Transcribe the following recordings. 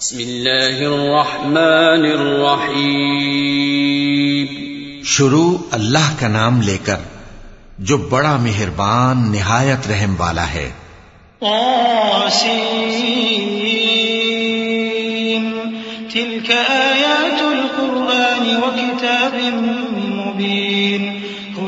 بسم اللہ الرحمن الرحیم۔ شروع اللہ کا نام لے کر جو بڑا مہربان نہایت رحم والا ہے۔ تلك آيات القرآن وكتاب مبين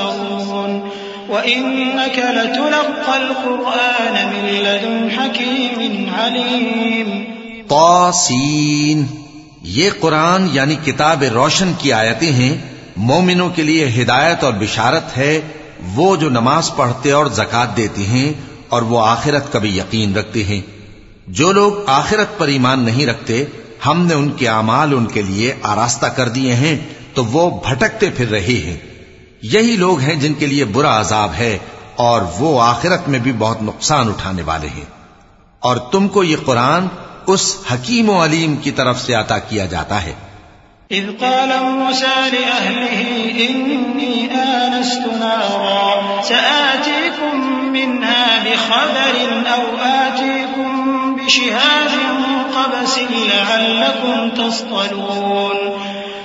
الأخسرون وإنك لتلقى القرآن من لدن حكيم عليم طاسین۔ یہ قرآن یعنی کتاب روشن کی آیتیں ہیں۔ مومنوں کے لیے ہدایت اور بشارت ہے۔ وہ جو نماز پڑھتے اور زکات دیتے ہیں اور وہ آخرت کا بھی یقین رکھتے ہیں۔ جو لوگ آخرت پر ایمان نہیں رکھتے، ہم نے ان کے اعمال ان کے لیے آراستہ کر دیے ہیں، تو وہ بھٹکتے پھر رہے ہیں۔ یہی لوگ ہیں جن کے لیے برا عذاب ہے اور وہ آخرت میں بھی بہت نقصان اٹھانے والے ہیں۔ اور تم کو یہ قرآن اس حکیم و علیم کی طرف سے عطا کیا جاتا ہے۔ إذ قال موسى لأهله، إني آنست نارا، سآتيكم منها بخبر أو آتيكم بشهاد قبس لعلكم تصطلون.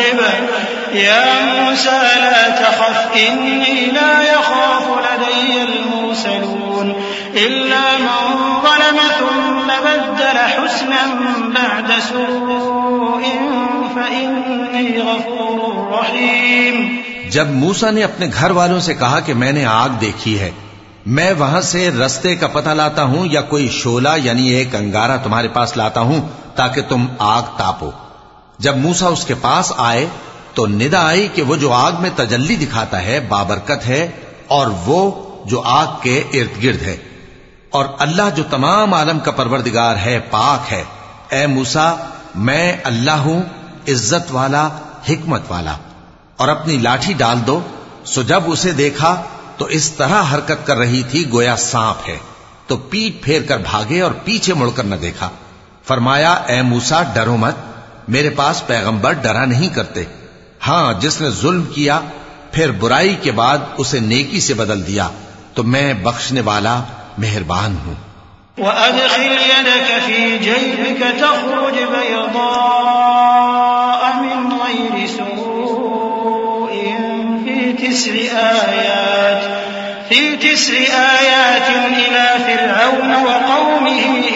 يعقب يا موسى لا تخف، إني لا يخاف لدي المرسلون. إلا من ظلم ثم بدل حسنا بعد سوء، فإني غفور رحيم. جب موسا نے اپنے گھر والوں سے کہا کہ میں نے آگ دیکھی ہے، میں وہاں سے رستے کا پتہ لاتا ہوں یا کوئی شولا یعنی ایک انگارہ تمہارے پاس لاتا ہوں تاکہ تم آگ تاپو۔ جب موسا اس کے پاس آئے تو ندا آئی کہ وہ جو آگ میں تجلی دکھاتا ہے بابرکت ہے اور وہ جو آگ کے ارد گرد ہے۔ اور اللہ جو تمام عالم کا پروردگار ہے، پاک ہے۔ اے موسا میں اللہ ہوں، عزت والا، حکمت والا۔ اور اپنی لاٹھی ڈال دو۔ سو جب اسے دیکھا تو اس طرح حرکت کر رہی تھی، گویا سانپ ہے۔ تو پیٹ پھیر کر بھاگے اور پیچھے مڑ کر نہ دیکھا۔ فرمایا، اے موسا ڈرو مت۔ میرے پاس پیغمبر ڈرا نہیں کرتے۔ ہاں جس نے ظلم کیا، پھر برائی کے بعد اسے نیکی سے بدل دیا۔ تو میں بخشنے والا مہربان ہوں۔ وأدخل يدك في جيبك تخرج بيضاء من غير سوء في تسع آيات، في تسع آيات إلى فرعون وقومه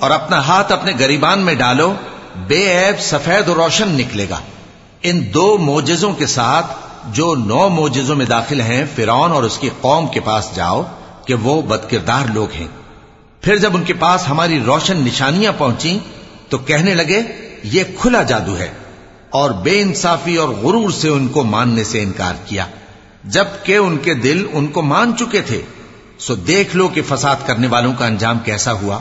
اور اپنا ہاتھ اپنے گریبان میں ڈالو، بے عیب سفید و روشن نکلے گا۔ ان دو موجزوں کے ساتھ جو نو موجزوں میں داخل ہیں، فرعون اور اس کی قوم کے پاس جاؤ کہ وہ بدکردار لوگ ہیں۔ پھر جب ان کے پاس ہماری روشن نشانیاں پہنچی تو کہنے لگے، یہ کھلا جادو ہے۔ اور بے انصافی اور غرور سے ان کو ماننے سے انکار کیا۔ جبکہ ان کے دل ان کو مان چکے تھے، سو دیکھ لو کہ فساد کرنے والوں کا انجام کیسا ہوا۔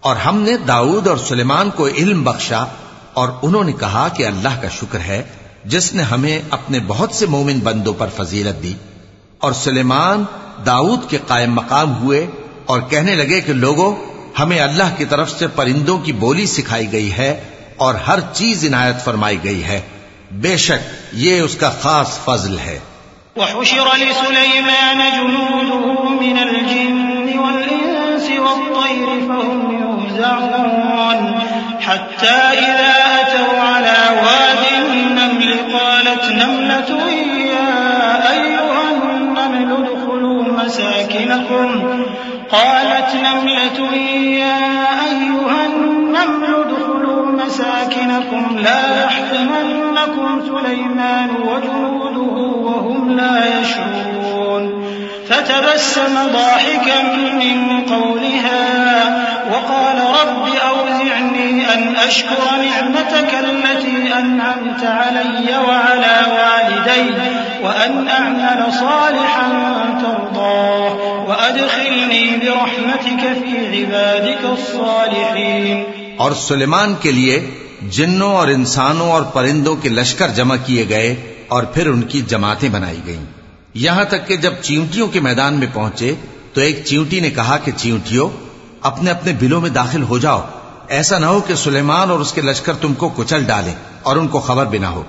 اور ہم نے داؤد اور سلیمان کو علم بخشا اور انہوں نے کہا کہ اللہ کا شکر ہے جس نے ہمیں اپنے بہت سے مومن بندوں پر فضیلت دی۔ اور سلیمان داؤد کے قائم مقام ہوئے اور کہنے لگے کہ لوگوں ہمیں اللہ کی طرف سے پرندوں کی بولی سکھائی گئی ہے اور ہر چیز عنایت فرمائی گئی ہے۔ بے شک یہ اس کا خاص فضل ہے۔ وحشر لسليمان جنوده من الجن والإنس والطير فهم يوزعون حتى إذا أتوا على واد النمل قالت نملة يا أيها النمل ادخلوا مساكنكم. قالت نملة يا أيها النمل ادخلوا مساكنكم. لا يحطمنكم سليمان وجنوده وهم لا يشعرون. فتبسم ضاحكا من قولها وقال رب أوزعني أن أشكر نعمتك التي أنعمت علي وعلى والدي وأن أعمل صالحا ترضاه وأدخلني برحمتك في عبادك الصالحين اور سلیمان کے لیے جنوں اور انسانوں اور پرندوں کے لشکر جمع کیے گئے اور پھر ان کی جماعتیں بنائی گئیں۔ یہاں تک کہ جب چیونٹیوں کے میدان میں پہنچے تو ایک چیونٹی نے کہا کہ چیونٹیوں، اپنے اپنے بلوں میں داخل ہو جاؤ۔ ایسا نہ ہو کہ سلیمان اور اس کے لشکر تم کو کچل ڈالیں اور ان کو خبر بھی نہ ہو۔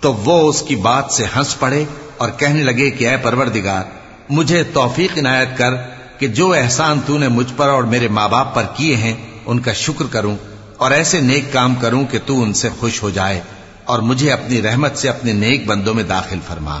تو وہ اس کی بات سے ہنس پڑے اور کہنے لگے کہ اے پروردگار، مجھے توفیق عنایت کر کہ جو احسان تو نے مجھ پر اور میرے ماں باپ پر کیے ہیں، ان کا شکر کروں اور ایسے نیک کام کروں کہ تو ان سے خوش ہو جائے اور مجھے اپنی رحمت سے اپنے نیک بندوں میں داخل فرما۔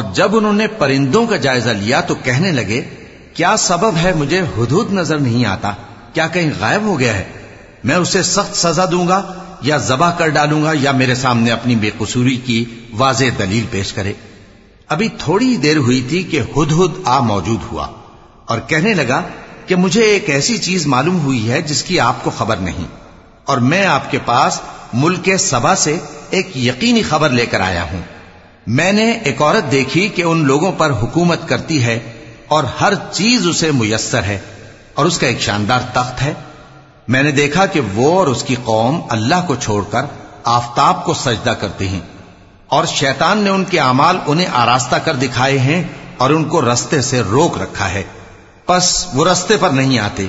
اور جب انہوں نے پرندوں کا جائزہ لیا تو کہنے لگے، کیا سبب ہے مجھے حدود نظر نہیں آتا؟ کیا کہیں غائب ہو گیا ہے؟ میں اسے سخت سزا دوں گا یا ذبح کر ڈالوں گا یا میرے سامنے اپنی بے قصوری کی واضح دلیل پیش کرے؟ ابھی تھوڑی دیر ہوئی تھی کہ ہد ہد آ موجود ہوا اور کہنے لگا کہ مجھے ایک ایسی چیز معلوم ہوئی ہے جس کی آپ کو خبر نہیں اور میں آپ کے پاس ملک سبا سے ایک یقینی خبر لے کر آیا ہوں۔ میں نے ایک عورت دیکھی کہ ان لوگوں پر حکومت کرتی ہے اور ہر چیز اسے میسر ہے اور اس کا ایک شاندار تخت ہے۔ میں نے دیکھا کہ وہ اور اس کی قوم اللہ کو چھوڑ کر آفتاب کو سجدہ کرتے ہیں اور شیطان نے ان کے اعمال انہیں آراستہ کر دکھائے ہیں اور ان کو رستے سے روک رکھا ہے۔ پس وہ رستے پر نہیں آتے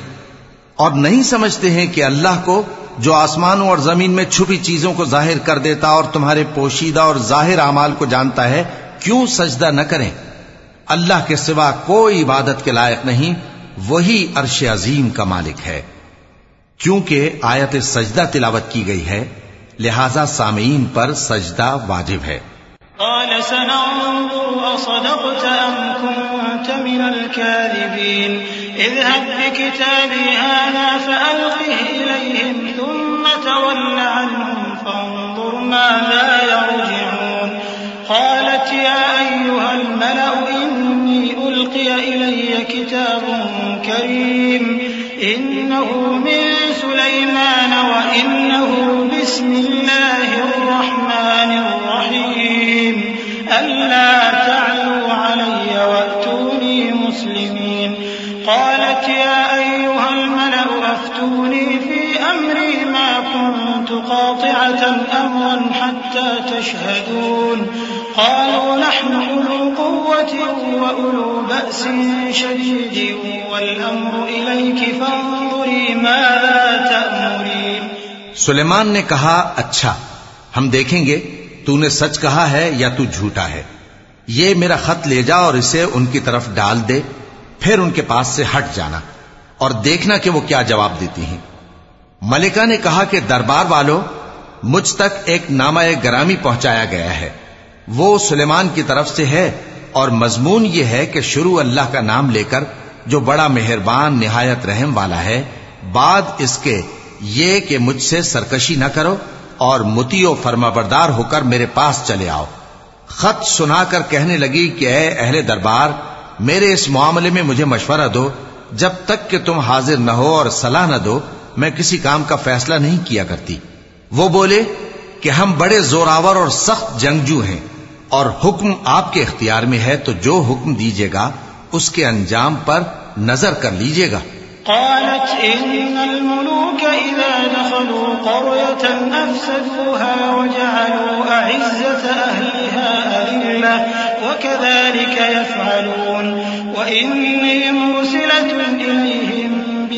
اور نہیں سمجھتے ہیں کہ اللہ کو جو آسمانوں اور زمین میں چھپی چیزوں کو ظاہر کر دیتا اور تمہارے پوشیدہ اور ظاہر اعمال کو جانتا ہے، کیوں سجدہ نہ کریں؟ اللہ کے سوا کوئی عبادت کے لائق نہیں، وہی عرش عظیم کا مالک ہے۔ کیونکہ آیت سجدہ تلاوت کی گئی ہے، لہذا سامعین پر سجدہ واجب ہے۔ قال سننظر، أصدقت أم كنت من الكاذبين؟ اذهب بكتابي هذا فألقه كريم قاطعة أمرا حتى تشهدون. قالوا نحن أولو قوة وأولو بأس شديد، والأمر إليك فانظري ماذا تأمرين. سلیمان نے کہا اچھا ہم دیکھیں گے، تو نے سچ کہا ہے یا تو جھوٹا ہے؟ یہ میرا خط لے جا اور اسے ان کی طرف ڈال دے، پھر ان کے پاس سے ہٹ جانا اور دیکھنا کہ وہ کیا جواب دیتی ہیں۔ ملکہ نے کہا کہ دربار والوں، مجھ تک ایک نامہ گرامی پہنچایا گیا ہے۔ وہ سلیمان کی طرف سے ہے اور مضمون یہ ہے کہ شروع اللہ کا نام لے کر جو بڑا مہربان، نہایت رحم والا ہے، بعد اس کے یہ کہ مجھ سے سرکشی نہ کرو اور متی و فرما بردار ہو کر میرے پاس چلے آؤ۔ خط سنا کر کہنے لگی کہ اے اہل دربار، میرے اس معاملے میں مجھے مشورہ دو، جب تک کہ تم حاضر نہ ہو اور صلاح نہ دو میں کسی کام کا فیصلہ نہیں کیا کرتی۔ وہ بولے کہ ہم بڑے زوراور اور سخت جنگجو ہیں اور حکم آپ کے اختیار میں ہے تو جو حکم دیجیے گا، اس کے انجام پر نظر کر لیجیے گا۔ قالت إن الملوك إذا دخلوا قرية أفسدوها وجعلوا أعزة أهلها أذلة وكذلك يفعلون وإني مرسلة إليهم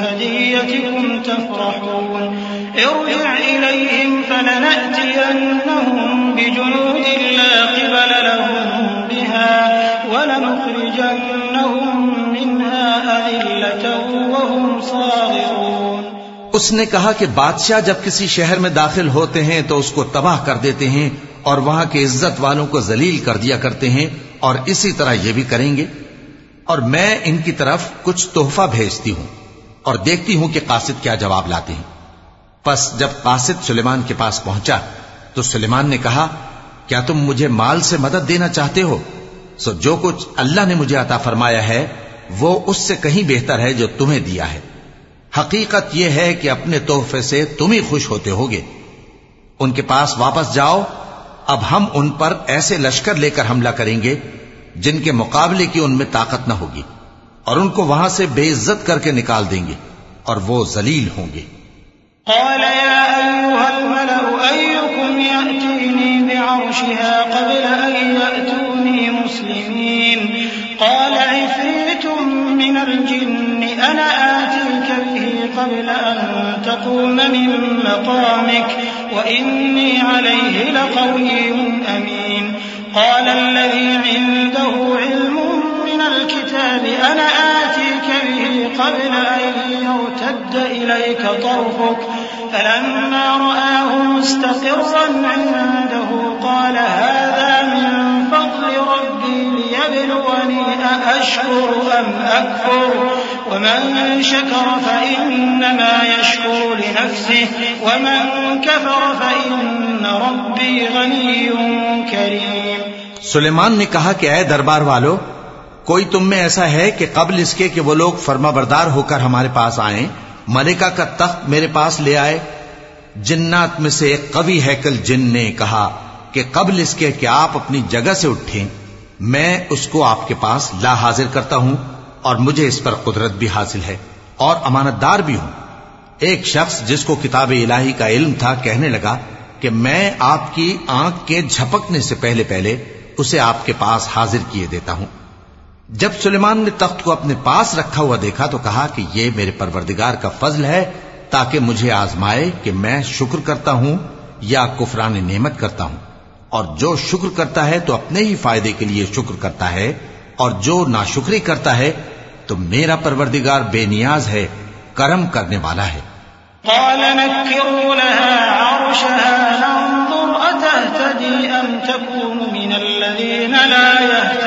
بهديتكم تفرحون. ارجع إليهم فلنأتينهم بجنود لا قبل لهم بها ولنخرجنهم منها أذلة وهم صاغرون. اس نے کہا کہ بادشاہ جب کسی شہر میں داخل ہوتے ہیں تو اس کو تباہ کر دیتے ہیں اور وہاں کے عزت والوں کو ذلیل کر دیا کرتے ہیں اور اسی طرح یہ بھی کریں گے اور میں ان کی طرف کچھ تحفہ بھیجتی ہوں۔ اور دیکھتی ہوں کہ قاصد کیا جواب لاتے ہیں۔ پس جب قاصد سلیمان کے پاس پہنچا تو سلیمان نے کہا، کیا تم مجھے مال سے مدد دینا چاہتے ہو؟ سو جو کچھ اللہ نے مجھے عطا فرمایا ہے، وہ اس سے کہیں بہتر ہے جو تمہیں دیا ہے۔ حقیقت یہ ہے کہ اپنے تحفے سے تم ہی خوش ہوتے ہوگے۔ ان کے پاس واپس جاؤ۔ اب ہم ان پر ایسے لشکر لے کر حملہ کریں گے جن کے مقابلے کی ان میں طاقت نہ ہوگی۔ اور ان کو وہاں سے بے عزت کر کے نکال دیں گے اور وہ ذلیل ہوں گے۔ قال يا أيها الملأ، أيكم يأتيني بعرشها قبل أن يأتوني مسلمين؟ قال عفريت من الجن، أنا آتيك به قبل أن تقوم من مقامك، وإني عليه لقوي أمين. قال، الذي عنده علم الكتاب أنا آتيك به قبل أن يرتد إليك طرفك. فلما رآه مستقرا عنده قال هذا من فضل ربي ليبلوني أأشكر أم أكفر؟ ومن شكر فإنما يشكر لنفسه ومن كفر فإن ربي غني كريم. سلیمان نے کہا کہ اے دربار والو کوئی تم میں ایسا ہے کہ قبل اس کے کہ وہ لوگ فرما بردار ہو کر ہمارے پاس آئیں، ملکہ کا تخت میرے پاس لے آئے۔ جنات میں سے ایک قوی ہیکل جن نے کہا کہ قبل اس کے کہ آپ اپنی جگہ سے اٹھیں، میں اس کو آپ کے پاس لا حاضر کرتا ہوں اور مجھے اس پر قدرت بھی حاصل ہے اور امانت دار بھی ہوں۔ ایک شخص جس کو کتاب الہی کا علم تھا کہنے لگا کہ میں آپ کی آنکھ کے جھپکنے سے پہلے پہلے اسے آپ کے پاس حاضر کیے دیتا ہوں۔ جب سلیمان نے تخت کو اپنے پاس رکھا ہوا دیکھا تو کہا کہ یہ میرے پروردگار کا فضل ہے تاکہ مجھے آزمائے کہ میں شکر کرتا ہوں یا کفران نعمت کرتا ہوں۔ اور جو شکر کرتا ہے تو اپنے ہی فائدے کے لیے شکر کرتا ہے، اور جو ناشکری کرتا ہے تو میرا پروردگار بے نیاز ہے، کرم کرنے والا ہے۔ قال نكروا لها عرشها، ننظر أتهتدي أم تكون من الذين لا يهتدون؟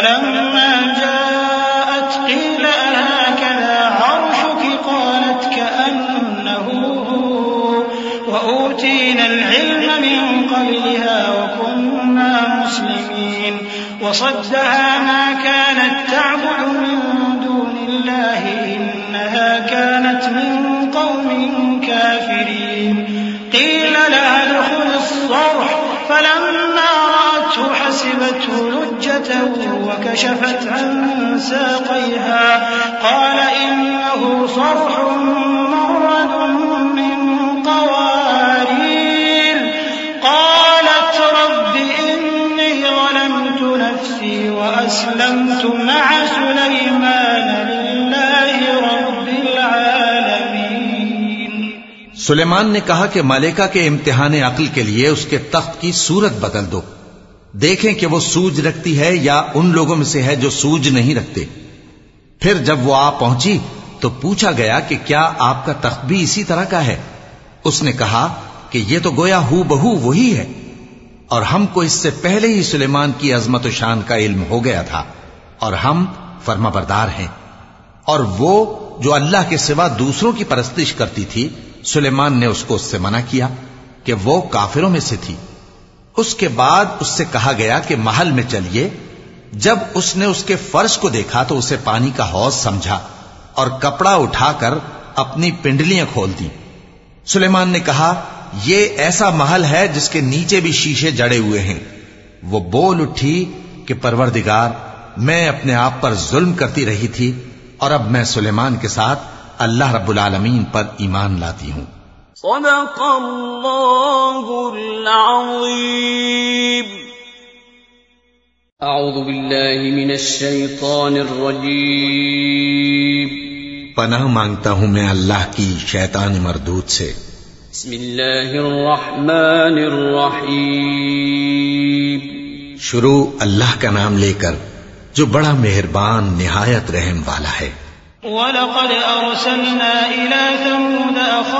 فلما جاءت قيل أهكذا عرشك؟ قالت كأنه هو وأوتينا العلم من قبلها وكنا مسلمين. وصدها ما كانت تعبد من دون الله إنها كانت من قوم كافرين. قيل لها ادخل الصرح فلما رأته حسبته لجة وكشفت عن ساقيها. قال إنه صرح مورد من قوارير. قالت رب إني ظلمت نفسي وأسلمت مع سليمان لله رب العالمين. سلیمان نے کہا کہ ملکہ کے امتحان عقل کے لیے اس کے تخت کی صورت بدل دو۔ دیکھیں کہ وہ سوج رکھتی ہے یا ان لوگوں میں سے ہے جو سوج نہیں رکھتے۔ پھر جب وہ آ پہنچی تو پوچھا گیا کہ کیا آپ کا تخت بھی اسی طرح کا ہے؟ اس نے کہا کہ یہ تو گویا ہو بہو وہی ہے۔ اور ہم کو اس سے پہلے ہی سلیمان کی عظمت و شان کا علم ہو گیا تھا۔ اور ہم فرما بردار ہیں۔ اور وہ جو اللہ کے سوا دوسروں کی پرستش کرتی تھی، سلیمان نے اس کو اس سے منع کیا کہ وہ کافروں میں سے تھی۔ اس کے بعد اس سے کہا گیا کہ محل میں چلیے۔ جب اس نے اس کے فرش کو دیکھا تو اسے پانی کا حوض سمجھا اور کپڑا اٹھا کر اپنی پنڈلیاں کھول دی سلیمان نے کہا، یہ ایسا محل ہے جس کے نیچے بھی شیشے جڑے ہوئے ہیں۔ وہ بول اٹھی کہ، پروردگار، میں اپنے آپ پر ظلم کرتی رہی تھی اور اب میں سلیمان کے ساتھ اللہ رب العالمین پر ایمان لاتی ہوں۔ صدق الله العظيم. أعوذ بالله من الشيطان الرجيم. پناہ مانگتا ہوں میں اللہ کی شیطان مردود سے۔ بسم الله الرحمن الرحيم. شروع اللہ کا نام لے کر جو بڑا مہربان نہایت رحم والا ہے۔ ولقد أرسلنا إلى ثمود أخاهم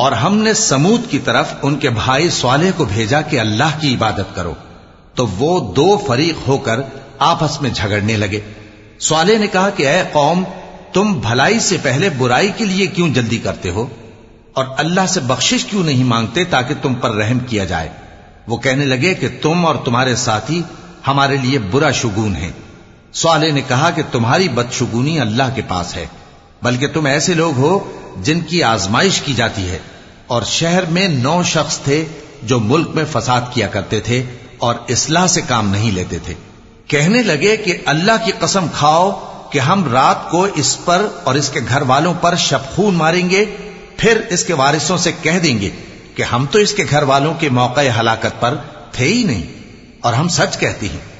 اور ہم نے سمود کی طرف ان کے بھائی صالح کو بھیجا کہ اللہ کی عبادت کرو۔ تو وہ دو فریق ہو کر آپس میں جھگڑنے لگے۔ صالح نے کہا کہ اے قوم، تم بھلائی سے پہلے برائی کے لیے کیوں جلدی کرتے ہو؟ اور اللہ سے بخشش کیوں نہیں مانگتے تاکہ تم پر رحم کیا جائے؟ وہ کہنے لگے کہ تم اور تمہارے ساتھی ہمارے لیے برا شگون ہیں۔ صالح نے کہا کہ تمہاری بدشگونی اللہ کے پاس ہے۔ بلکہ تم ایسے لوگ ہو جن کی آزمائش کی جاتی ہے اور شہر میں نو شخص تھے جو ملک میں فساد کیا کرتے تھے اور اصلاح سے کام نہیں لیتے تھے۔ کہنے لگے کہ اللہ کی قسم کھاؤ کہ ہم رات کو اس پر اور اس کے گھر والوں پر شبخون ماریں گے، پھر اس کے وارثوں سے کہہ دیں گے کہ ہم تو اس کے گھر والوں کے موقع ہلاکت پر تھے ہی نہیں اور ہم سچ کہتے ہیں۔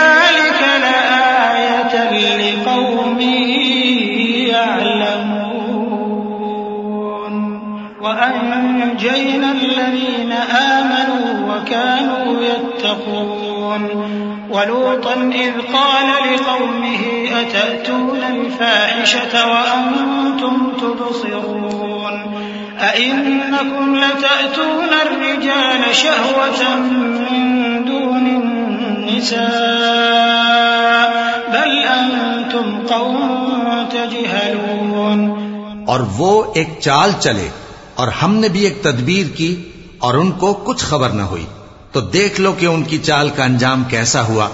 وأنجينا ولوطا إذ قال لقومه أتأتون الفاحشة وأنتم تبصرون. أئنكم لتأتون الرجال شهوة من دون النساء؟ بل أنتم قوم تجهلون. اور وہ ایک چال چلے اور ہم نے بھی ایک تدبیر کی اور ان کو کچھ خبر نہ ہوئی۔ تو دیکھ لو کہ ان کی چال کا انجام کیسا ہوا۔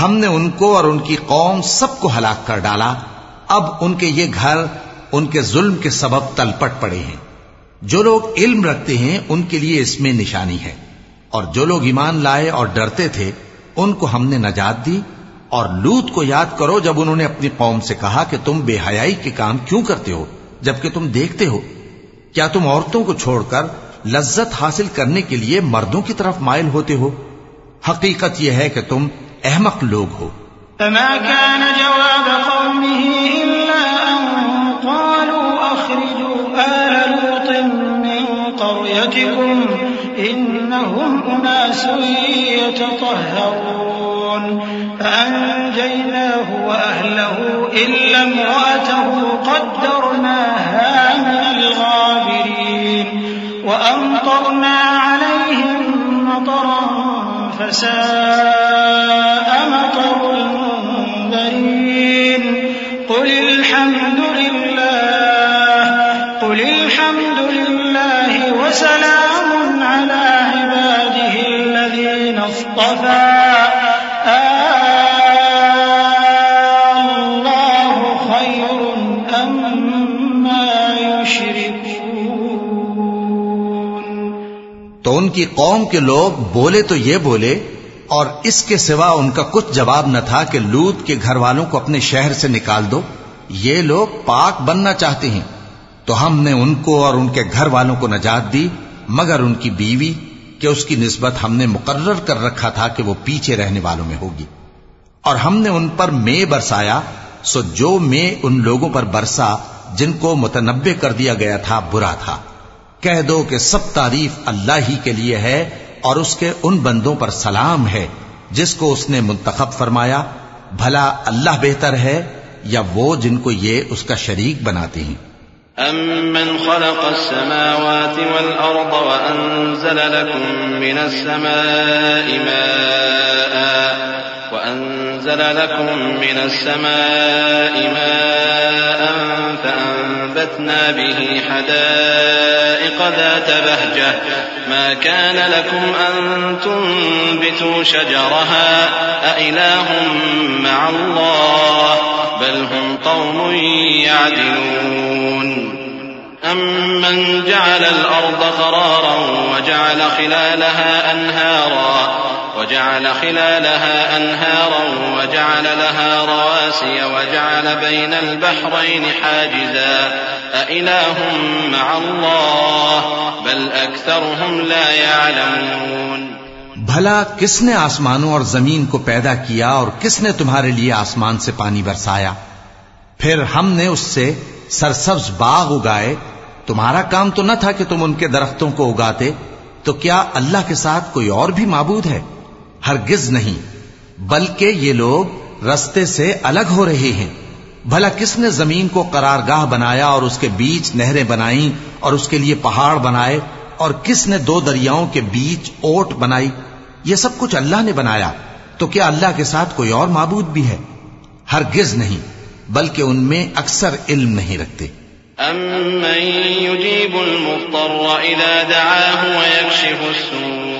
ہم نے ان کو اور ان کی قوم سب کو ہلاک کر ڈالا۔ اب ان کے یہ گھر ان کے ظلم کے سبب تلپٹ پڑے ہیں۔ جو لوگ علم رکھتے ہیں، ان کے لیے اس میں نشانی ہے۔ اور جو لوگ ایمان لائے اور ڈرتے تھے، ان کو ہم نے نجات دی۔ اور لوت کو یاد کرو، جب انہوں نے اپنی قوم سے کہا کہ تم بے حیائی کے کام کیوں کرتے ہو، جبکہ تم دیکھتے ہو۔ کیا تم عورتوں کو چھوڑ کر لذت حاصل کرنے کے لیے مردوں کی طرف مائل ہوتے ہو۔ حقیقت یہ ہے کہ تم احمق لوگ ہو۔ فما كان جواب قومه إلا أن قالوا أخرجوا آل لوط من قريتكم إنهم أناس يتطهرون فأنجيناه وأهله إلا امرأته قدرناها وأمطرنا عليهم مطرا فساء مطر المنذرين. قل الحمد لله قل الحمد لله وسلام على عباده الذين اصطفى. تو ان کی قوم کے لوگ بولے تو یہ بولے، اور اس کے سوا ان کا کچھ جواب نہ تھا کہ لوت کے گھر والوں کو اپنے شہر سے نکال دو۔ یہ لوگ پاک بننا چاہتے ہیں۔ تو ہم نے ان کو اور ان کے گھر والوں کو نجات دی، مگر ان کی بیوی، کہ اس کی نسبت ہم نے مقرر کر رکھا تھا کہ وہ پیچھے رہنے والوں میں ہوگی۔ اور ہم نے ان پر مے برسایا، سو جو مے ان لوگوں پر برسا، جن کو متنبع کر دیا گیا تھا، برا تھا۔ کہہ دو کہ سب تعریف اللہ ہی کے لیے ہے اور اس کے ان بندوں پر سلام ہے جس کو اس نے منتخب فرمایا، بھلا اللہ بہتر ہے یا وہ جن کو یہ اس کا شریک بناتے ہیں۔ أَمَّنْ خَلَقَ السَّمَاوَاتِ وَالْأَرْضَ وَأَنزَلَ لَكُم مِّنَ السَّمَاءِ مَاءً وَأَنزَلَ لَكُم مِّنَ السَّمَاءِ مَاءً فَأَنبَتْنَا بِهِ حَدَائِقَ ذَاتَ بَهْجَةٍ. مَا كَانَ لَكُمْ أَن تُنبِتُوا شَجَرَهَا؟ أَإِلَٰهٌ مَّعَ اللَّهِ بَلْ هُمْ قَوْمٌ يَعْدِلُونَ. أَمَّنْ جَعَلَ الْأَرْضَ قَرَارًا وَجَعَلَ خِلَالَهَا أَنْهَارًا؟ وجعل خلالها أنهارا وجعل لها رواسي وجعل بين البحرين حاجزا أإله مع الله بل أكثرهم لا يعلمون بھلا کس نے آسمانوں اور زمین کو پیدا کیا اور کس نے تمہارے لیے آسمان سے پانی برسایا؟ پھر ہم نے اس سے سرسبز باغ اگائے۔ تمہارا کام تو نہ تھا کہ تم ان کے درختوں کو اگاتے، تو کیا اللہ کے ساتھ کوئی اور بھی معبود ہے؟ ہرگز نہیں، بلکہ یہ لوگ رستے سے الگ ہو رہے ہیں۔ بھلا کس نے زمین کو قرارگاہ بنایا اور اس کے بیچ نہریں بنائیں اور اس کے لیے پہاڑ بنائے اور کس نے دو دریاؤں کے بیچ اوٹ بنائی؟ یہ سب کچھ اللہ نے بنایا۔ تو کیا اللہ کے ساتھ کوئی اور معبود بھی ہے؟ ہرگز نہیں، بلکہ ان میں اکثر علم نہیں رکھتے۔ أَمَّن يُجِيبُ الْمُضْطَرَّ إِذَا دَعَاهُ وَيَكْشِفُ السُّوءَ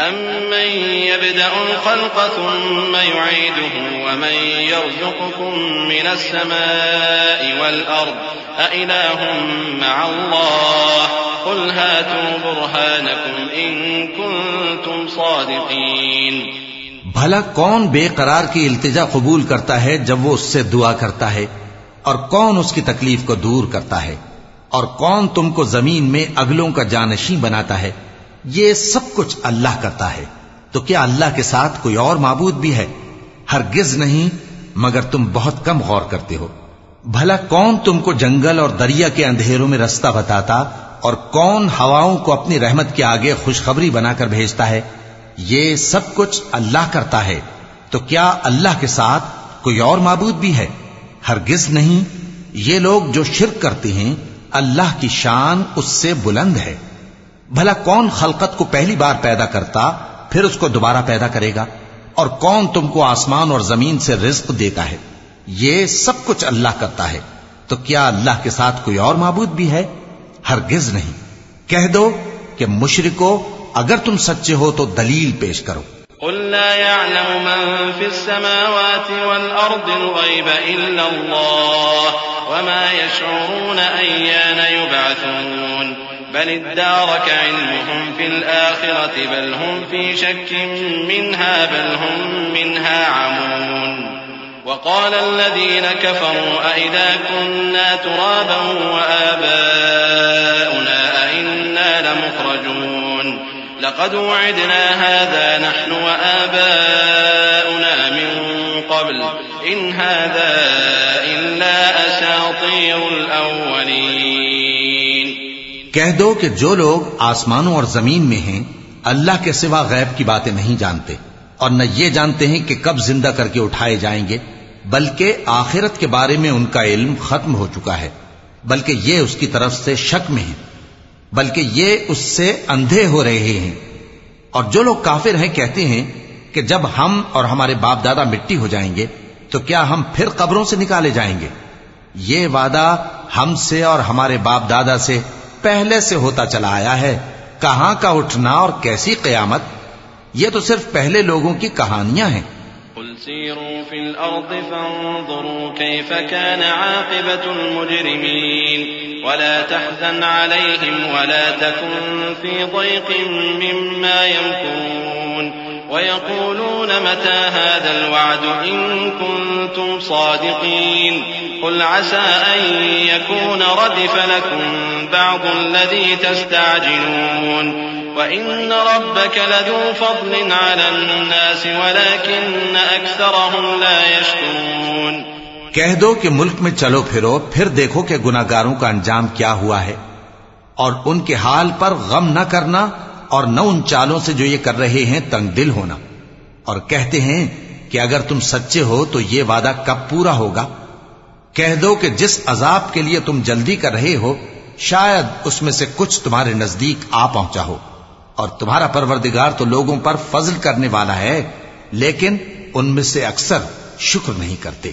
أَمَّن يَبْدَأُ الْخَلْقَ ثُمَّ يُعِيدُهُ وَمَن يَرْزُقُكُم مِّنَ السَّمَاءِ وَالْأَرْضِ أَإِلَٰهٌ مَّعَ اللَّهِ قُلْ هَاتُوا بُرْهَانَكُمْ إِن كُنتُمْ صَادِقِينَ بھلا کون بے قرار کی التجا قبول کرتا ہے جب وہ اس سے دعا کرتا ہے اور کون اس کی تکلیف کو دور کرتا ہے اور کون تم کو زمین میں اگلوں کا جانشی بناتا ہے یہ سب کچھ اللہ کرتا ہے۔ تو کیا اللہ کے ساتھ کوئی اور معبود بھی ہے؟ ہرگز نہیں، مگر تم بہت کم غور کرتے ہو۔ بھلا کون تم کو جنگل اور دریا کے اندھیروں میں رستہ بتاتا اور کون ہواؤں کو اپنی رحمت کے آگے خوشخبری بنا کر بھیجتا ہے؟ یہ سب کچھ اللہ کرتا ہے۔ تو کیا اللہ کے ساتھ کوئی اور معبود بھی ہے؟ ہرگز نہیں۔ یہ لوگ جو شرک کرتے ہیں، اللہ کی شان اس سے بلند ہے۔ بھلا کون خلقت کو پہلی بار پیدا کرتا پھر اس کو دوبارہ پیدا کرے گا؟ اور کون تم کو آسمان اور زمین سے رزق دیتا ہے؟ یہ سب کچھ اللہ کرتا ہے۔ تو کیا اللہ کے ساتھ کوئی اور معبود بھی ہے؟ ہرگز نہیں۔ کہہ دو کہ مشرکو، اگر تم سچے ہو تو دلیل پیش کرو۔ قل لا يعلم من في السماوات والأرض الغيب إلا الله وما يشعرون أيان يبعثون۔ بل ادارك علمهم في الآخرة بل هم في شك منها بل هم منها عمون وقال الذين كفروا أئذا كنا ترابا وآباؤنا أئنا لمخرجون لقد وعدنا هذا نحن وآباؤنا من قبل إن هذا إلا أساطير الأولين کہہ دو کہ جو لوگ آسمانوں اور زمین میں ہیں، اللہ کے سوا غیب کی باتیں نہیں جانتے، اور نہ یہ جانتے ہیں کہ کب زندہ کر کے اٹھائے جائیں گے، بلکہ آخرت کے بارے میں ان کا علم ختم ہو چکا ہے، بلکہ یہ اس کی طرف سے شک میں ہیں، بلکہ یہ اس سے اندھے ہو رہے ہیں۔ اور جو لوگ کافر ہیں، کہتے ہیں کہ جب ہم اور ہمارے باپ دادا مٹی ہو جائیں گے، تو کیا ہم پھر قبروں سے نکالے جائیں گے؟ یہ وعدہ ہم سے اور ہمارے باپ دادا سے پہلے سے ہوتا چلا آیا ہے، کہاں کا اٹھنا اور کیسی قیامت؟ یہ تو صرف پہلے لوگوں کی کہانیاں ہیں۔ قل سيروا في الأرض فانظروا كيف كان عاقبة المجرمين ولا تحزن عليهم ولا تكن في ضيق مما يمكرون ويقولون متى هذا الوعد إن كنتم صادقين قل عسى أن يكون ردف لكم بعض الذي تستعجلون وإن ربك لذو فضل على الناس ولكن أكثرهم لا يشكرون کہہ دو کہ ملک میں چلو پھرو پھر دیکھو کہ گناہگاروں کا انجام کیا ہوا ہے۔ اور ان کے حال پر غم نہ کرنا اور نہ ان چالوں سے جو یہ کر رہے ہیں تنگ دل ہونا۔ اور کہتے ہیں کہ اگر تم سچے ہو تو یہ وعدہ کب پورا ہوگا؟ کہہ دو کہ جس عذاب کے لیے تم جلدی کر رہے ہو، شاید اس میں سے کچھ تمہارے نزدیک آ پہنچا ہو۔ اور تمہارا پروردگار تو لوگوں پر فضل کرنے والا ہے، لیکن ان میں سے اکثر شکر نہیں کرتے۔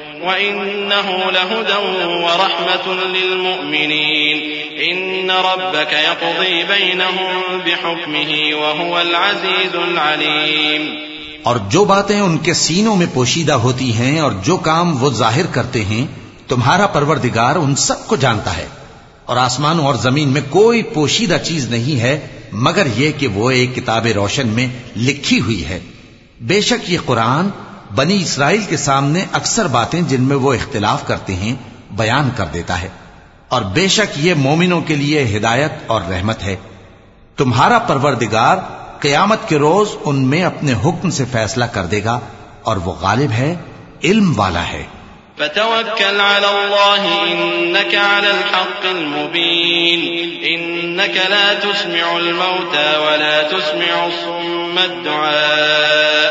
وَإِنَّهُ لَهُدًى وَرَحْمَةٌ لِّلْمُؤْمِنِينَ. إِنَّ رَبَّكَ يَقْضِي بَيْنَهُم بِحُكْمِهِ وَهُوَ الْعَزِيزُ الْعَلِيمُ. اور جو باتیں ان کے سینوں میں پوشیدہ ہوتی ہیں اور جو کام وہ ظاہر کرتے ہیں، تمہارا پروردگار ان سب کو جانتا ہے۔ اور آسمانوں اور زمین میں کوئی پوشیدہ چیز نہیں ہے، مگر یہ کہ وہ ایک کتاب روشن میں لکھی ہوئی ہے۔ بے شک یہ قرآن بنی اسرائیل کے سامنے اکثر باتیں جن میں وہ اختلاف کرتے ہیں، بیان کر دیتا ہے۔ اور بے شک یہ مومنوں کے لیے ہدایت اور رحمت ہے۔ تمہارا پروردگار قیامت کے روز ان میں اپنے حکم سے فیصلہ کر دے گا اور وہ غالب ہے، علم والا ہے۔ فتوكل على الله إنك على الحق المبين إنك لا تسمع الموتى ولا تسمع الصم الدعاء۔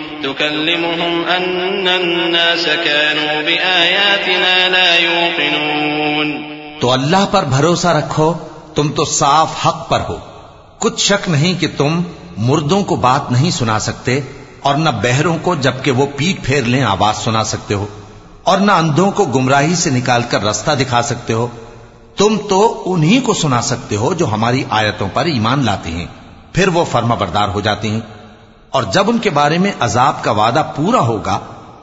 تكلمهم أن الناس كانوا بآياتنا لا يوقنون. تو اللہ پر بھروسہ رکھو، تم تو صاف حق پر ہو۔ کچھ شک نہیں کہ تم مردوں کو بات نہیں سنا سکتے اور نہ بہروں کو، جبکہ وہ پیٹ پھیر لیں آواز سنا سکتے ہو۔ اور نہ اندھوں کو گمراہی سے نکال کر رستہ دکھا سکتے ہو۔ تم تو انہی کو سنا سکتے ہو جو ہماری آیتوں پر ایمان لاتے ہیں۔ پھر وہ فرما بردار ہو جاتے ہیں۔ اور جب ان کے بارے میں عذاب کا وعدہ پورا ہوگا،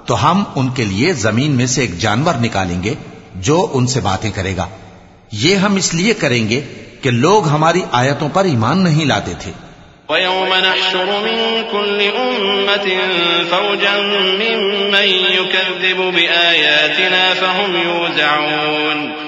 تو ہم ان کے لیے زمین میں سے ایک جانور نکالیں گے جو ان سے باتیں کرے گا۔ یہ ہم اس لیے کریں گے کہ لوگ ہماری آیتوں پر ایمان نہیں لاتے تھے۔ ويوم نحشر من كل أمة فوجا ممن يكذب بآياتنا فهم يوزعون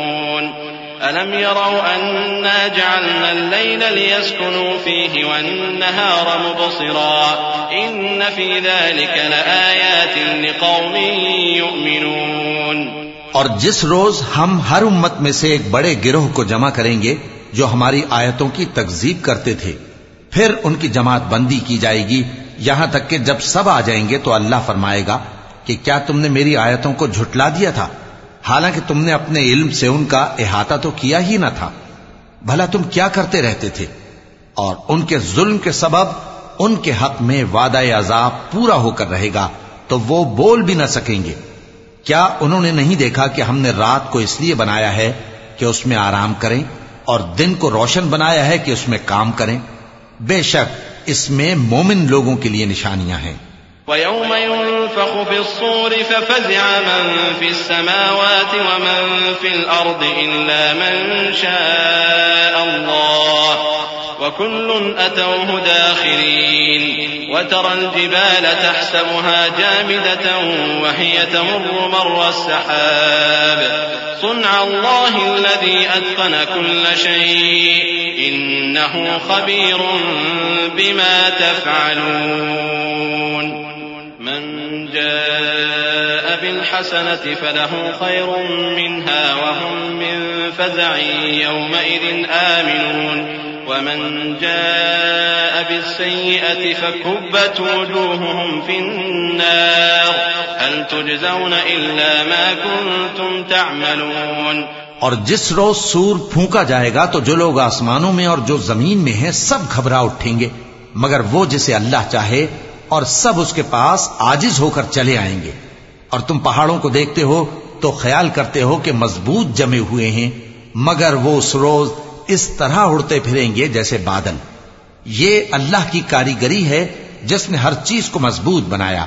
ألم يروا أنا جعلنا الليل ليسكنوا فيه والنهار مبصرا إن في ذلك لآيات لقوم يؤمنون اور جس روز ہم ہر امت میں سے ایک بڑے گروہ کو جمع کریں گے جو ہماری آیتوں کی تکذیب کرتے تھے، پھر ان کی جماعت بندی کی جائے گی۔ یہاں تک کہ جب سب آ جائیں گے تو اللہ فرمائے گا کہ کیا تم نے میری آیتوں کو جھٹلا دیا تھا؟ حالانکہ تم نے اپنے علم سے ان کا احاطہ تو کیا ہی نہ تھا۔ بھلا تم کیا کرتے رہتے تھے؟ اور ان کے ظلم کے سبب ان کے حق میں وعدہ عذاب پورا ہو کر رہے گا، تو وہ بول بھی نہ سکیں گے۔ کیا انہوں نے نہیں دیکھا کہ ہم نے رات کو اس لیے بنایا ہے کہ اس میں آرام کریں اور دن کو روشن بنایا ہے کہ اس میں کام کریں؟ بے شک اس میں مومن لوگوں کے لیے نشانیاں ہیں۔ ويوم ينفخ في الصور ففزع من في السماوات ومن في الأرض إلا من شاء الله. وكل أتوه داخرين وترى الجبال تحسبها جامدة وهي تمر مر السحاب. صنع الله الذي أتقن كل شيء. إنه خبير بما تفعلون. جاء بالحسنة فله خير منها وهم من فزع يومئذ آمنون. ومن جاء بالسيئة فكبت وجوههم في النار. هل تجزون إلا ما كنتم تعملون؟ اور جس روز سور پھونکا جائے گا تو جو لوگ آسمانوں میں اور جو زمین میں ہیں سب گھبرا اٹھیں گے، مگر وہ جسے اللہ چاہے اور سب اس کے پاس آجز ہو کر چلے آئیں گے۔ اور تم پہاڑوں کو دیکھتے ہو تو خیال کرتے ہو کہ مضبوط جمے ہوئے ہیں، مگر وہ اس روز اس طرح اڑتے پھریں گے جیسے بادل۔ یہ اللہ کی کاریگری ہے جس نے ہر چیز کو مضبوط بنایا۔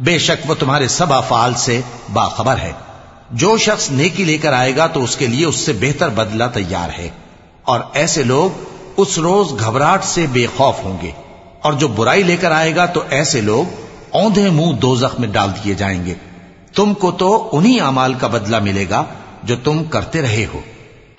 بے شک وہ تمہارے سب افعال سے باخبر ہے۔ جو شخص نیکی لے کر آئے گا تو اس کے لیے اس سے بہتر بدلہ تیار ہے۔ اور ایسے لوگ اس روز گھبراہٹ سے بے خوف ہوں گے۔ اور جو برائی لے کر آئے گا تو ایسے لوگ اوندے منہ دو میں ڈال دیے جائیں گے۔ تم کو تو انہی امال کا بدلہ ملے گا جو تم کرتے رہے ہو۔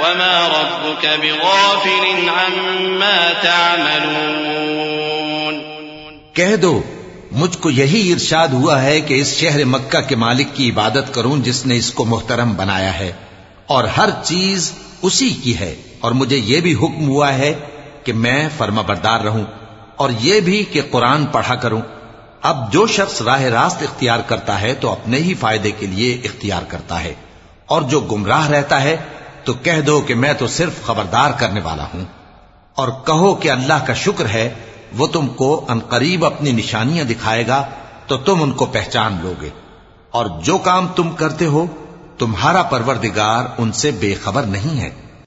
وما ربك بغافل عما تعملون کہہ دو، مجھ کو یہی ارشاد ہوا ہے کہ اس شہر مکہ کے مالک کی عبادت کروں جس نے اس کو محترم بنایا ہے، اور ہر چیز اسی کی ہے، اور مجھے یہ بھی حکم ہوا ہے کہ میں فرما بردار رہوں، اور یہ بھی کہ قرآن پڑھا کروں۔ اب جو شخص راہ راست اختیار کرتا ہے تو اپنے ہی فائدے کے لیے اختیار کرتا ہے، اور جو گمراہ رہتا ہے تو کہہ دو کہ میں تو صرف خبردار کرنے والا ہوں۔ اور کہو کہ اللہ کا شکر ہے، وہ تم کو انقریب اپنی نشانیاں دکھائے گا، تو تم ان کو پہچان لوگے اور جو کام تم کرتے ہو، تمہارا پروردگار ان سے بے خبر نہیں ہے۔